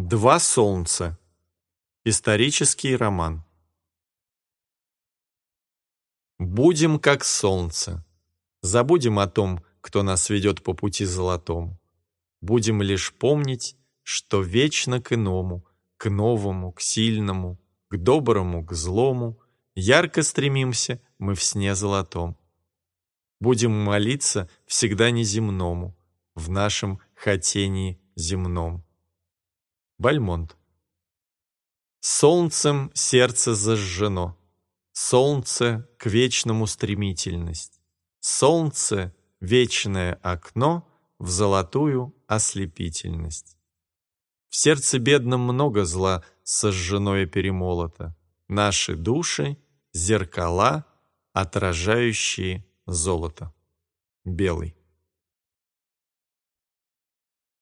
Два солнца. Исторический роман. Будем как солнце. Забудем о том, кто нас ведет по пути золотому. Будем лишь помнить, что вечно к иному, к новому, к сильному, к доброму, к злому ярко стремимся мы в сне золотом. Будем молиться всегда неземному, в нашем хотении земном. Бальмонт. Солнцем сердце зажжено, Солнце к вечному стремительность, Солнце — вечное окно В золотую ослепительность. В сердце бедном много зла Сожжено и перемолото, Наши души — зеркала, Отражающие золото. Белый.